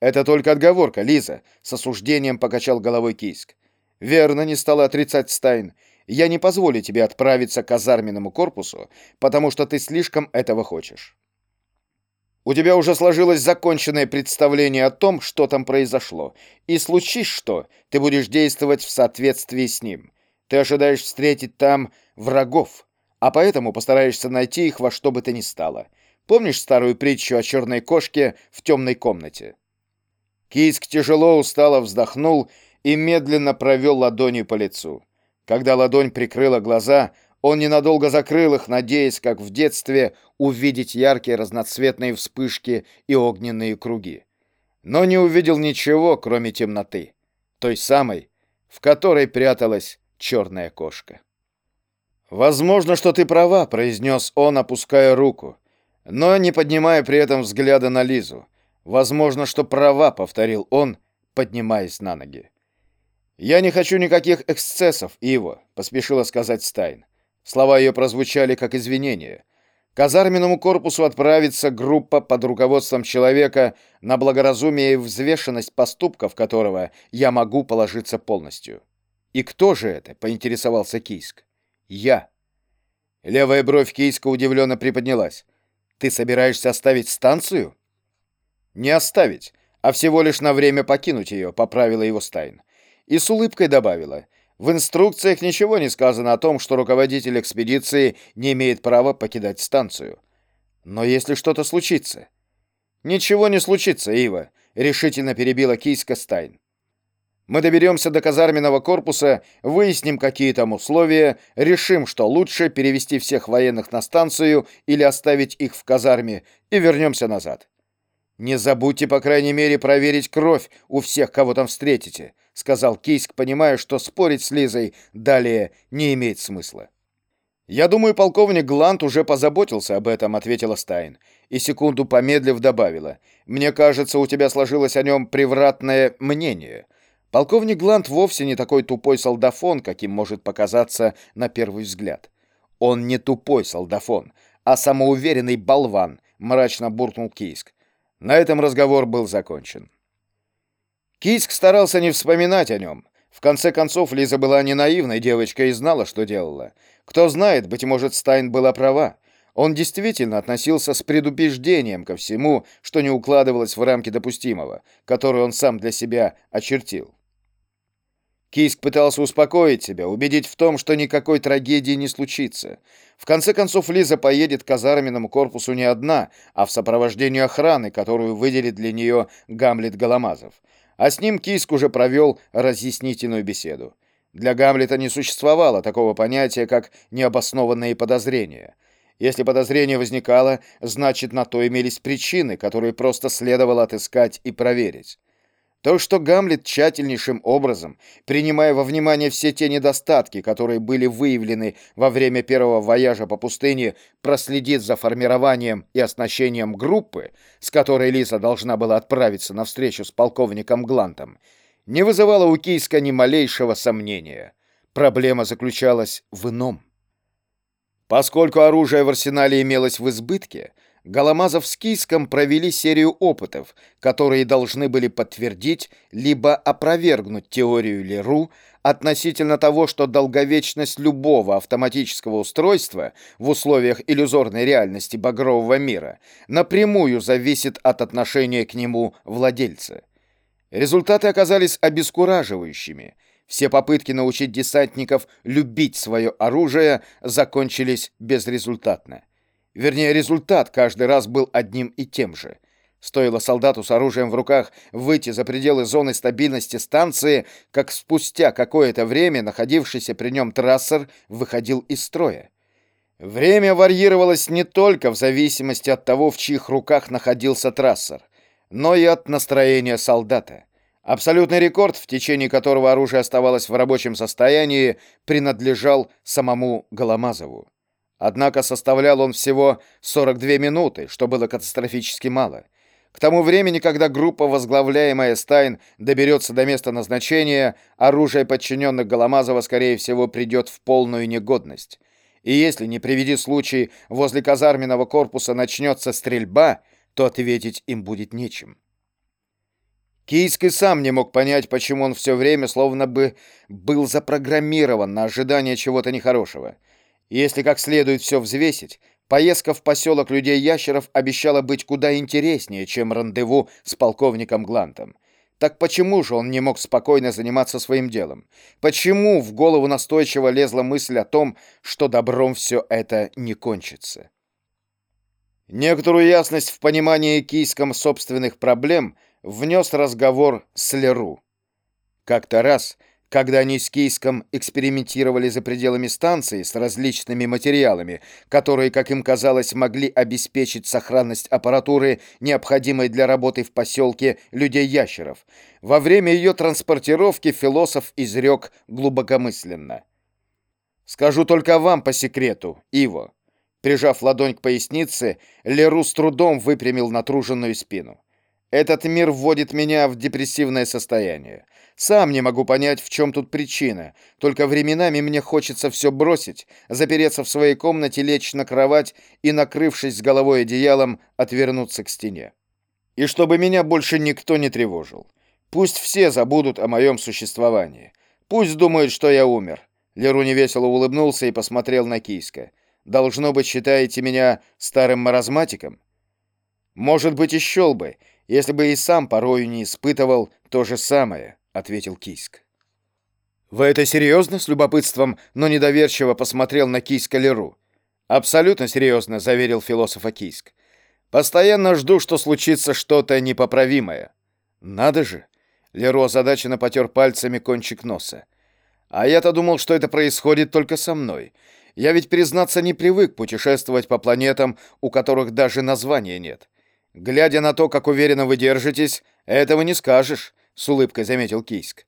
Это только отговорка, Лиза, с осуждением покачал головой Кийск. Верно, не стала отрицать Стайн. Я не позволю тебе отправиться к казарменному корпусу, потому что ты слишком этого хочешь. У тебя уже сложилось законченное представление о том, что там произошло, и случись что, ты будешь действовать в соответствии с ним. Ты ожидаешь встретить там врагов, а поэтому постараешься найти их во что бы то ни стало. Помнишь старую притчу о черной кошке в темной комнате? Кийск тяжело устало вздохнул и медленно провел ладонью по лицу. Когда ладонь прикрыла глаза, он ненадолго закрыл их, надеясь, как в детстве, увидеть яркие разноцветные вспышки и огненные круги. Но не увидел ничего, кроме темноты, той самой, в которой пряталась черная кошка. «Возможно, что ты права», — произнес он, опуская руку, но не поднимая при этом взгляда на Лизу. «Возможно, что права», — повторил он, поднимаясь на ноги. «Я не хочу никаких эксцессов, Иво», — поспешила сказать Стайн. Слова ее прозвучали как извинение. К казарменному корпусу отправится группа под руководством человека, на благоразумие и взвешенность поступков которого я могу положиться полностью. «И кто же это?» — поинтересовался Кийск. «Я». Левая бровь Кийска удивленно приподнялась. «Ты собираешься оставить станцию?» «Не оставить, а всего лишь на время покинуть ее», — поправила его Стайн. И с улыбкой добавила. В инструкциях ничего не сказано о том, что руководитель экспедиции не имеет права покидать станцию. Но если что-то случится... Ничего не случится, Ива, решительно перебила Кийска Стайн. Мы доберемся до казарменного корпуса, выясним, какие там условия, решим, что лучше перевести всех военных на станцию или оставить их в казарме, и вернемся назад. Не забудьте, по крайней мере, проверить кровь у всех, кого там встретите, сказал Кийск, понимая, что спорить с Лизой далее не имеет смысла. Я думаю, полковник Глант уже позаботился об этом, ответила Стайн, и секунду помедлив добавила: Мне кажется, у тебя сложилось о нем превратное мнение. Полковник Глант вовсе не такой тупой солдафон, каким может показаться на первый взгляд. Он не тупой солдафон, а самоуверенный болван, мрачно буркнул Кийск. На этом разговор был закончен. Кийск старался не вспоминать о нем. В конце концов, Лиза была не наивной девочкой и знала, что делала. Кто знает, быть может, Стайн была права. Он действительно относился с предубеждением ко всему, что не укладывалось в рамки допустимого, которые он сам для себя очертил. Кийск пытался успокоить себя, убедить в том, что никакой трагедии не случится. В конце концов, Лиза поедет к казарменному корпусу не одна, а в сопровождении охраны, которую выделит для нее Гамлет Голомазов. А с ним Кийск уже провел разъяснительную беседу. Для Гамлета не существовало такого понятия, как необоснованные подозрения. Если подозрение возникало, значит, на то имелись причины, которые просто следовало отыскать и проверить. То, что Гамлет тщательнейшим образом, принимая во внимание все те недостатки, которые были выявлены во время первого вояжа по пустыне, проследит за формированием и оснащением группы, с которой Лиза должна была отправиться на встречу с полковником Глантом, не вызывало у Кийска ни малейшего сомнения. Проблема заключалась в ином. Поскольку оружие в арсенале имелось в избытке, Голомазов с Кийском провели серию опытов, которые должны были подтвердить либо опровергнуть теорию Леру относительно того, что долговечность любого автоматического устройства в условиях иллюзорной реальности багрового мира напрямую зависит от отношения к нему владельца. Результаты оказались обескураживающими. Все попытки научить десантников любить свое оружие закончились безрезультатно. Вернее, результат каждый раз был одним и тем же. Стоило солдату с оружием в руках выйти за пределы зоны стабильности станции, как спустя какое-то время находившийся при нем трассер выходил из строя. Время варьировалось не только в зависимости от того, в чьих руках находился трассер, но и от настроения солдата. Абсолютный рекорд, в течение которого оружие оставалось в рабочем состоянии, принадлежал самому Голомазову. Однако составлял он всего 42 минуты, что было катастрофически мало. К тому времени, когда группа, возглавляемая Стайн, доберется до места назначения, оружие подчиненных Голомазова, скорее всего, придет в полную негодность. И если, не приведи случай, возле казарменного корпуса начнется стрельба, то ответить им будет нечем. Кийск сам не мог понять, почему он все время словно бы был запрограммирован на ожидание чего-то нехорошего. Если как следует все взвесить, поездка в поселок людей-ящеров обещала быть куда интереснее, чем рандеву с полковником Глантом. Так почему же он не мог спокойно заниматься своим делом? Почему в голову настойчиво лезла мысль о том, что добром все это не кончится? Некоторую ясность в понимании кийском собственных проблем внес разговор с Леру. Как-то раз, когда они с Кийском экспериментировали за пределами станции с различными материалами, которые, как им казалось, могли обеспечить сохранность аппаратуры, необходимой для работы в поселке людей-ящеров, во время ее транспортировки философ изрек глубокомысленно. «Скажу только вам по секрету, Иво». Прижав ладонь к пояснице, Леру с трудом выпрямил натруженную спину. Этот мир вводит меня в депрессивное состояние. Сам не могу понять, в чем тут причина. Только временами мне хочется все бросить, запереться в своей комнате, лечь на кровать и, накрывшись с головой одеялом, отвернуться к стене. И чтобы меня больше никто не тревожил. Пусть все забудут о моем существовании. Пусть думают, что я умер. Леру невесело улыбнулся и посмотрел на Кийска. «Должно быть, считаете меня старым маразматиком?» «Может быть, и счел бы, если бы и сам порою не испытывал то же самое», — ответил Кийск. «Вы это серьезно?» — с любопытством, но недоверчиво посмотрел на Кийска Леру. «Абсолютно серьезно», — заверил философа Кийск. «Постоянно жду, что случится что-то непоправимое». «Надо же!» — Леру озадаченно потер пальцами кончик носа. «А я-то думал, что это происходит только со мной. Я ведь, признаться, не привык путешествовать по планетам, у которых даже названия нет. Глядя на то, как уверенно вы держитесь, этого не скажешь, с улыбкой заметил Кийск.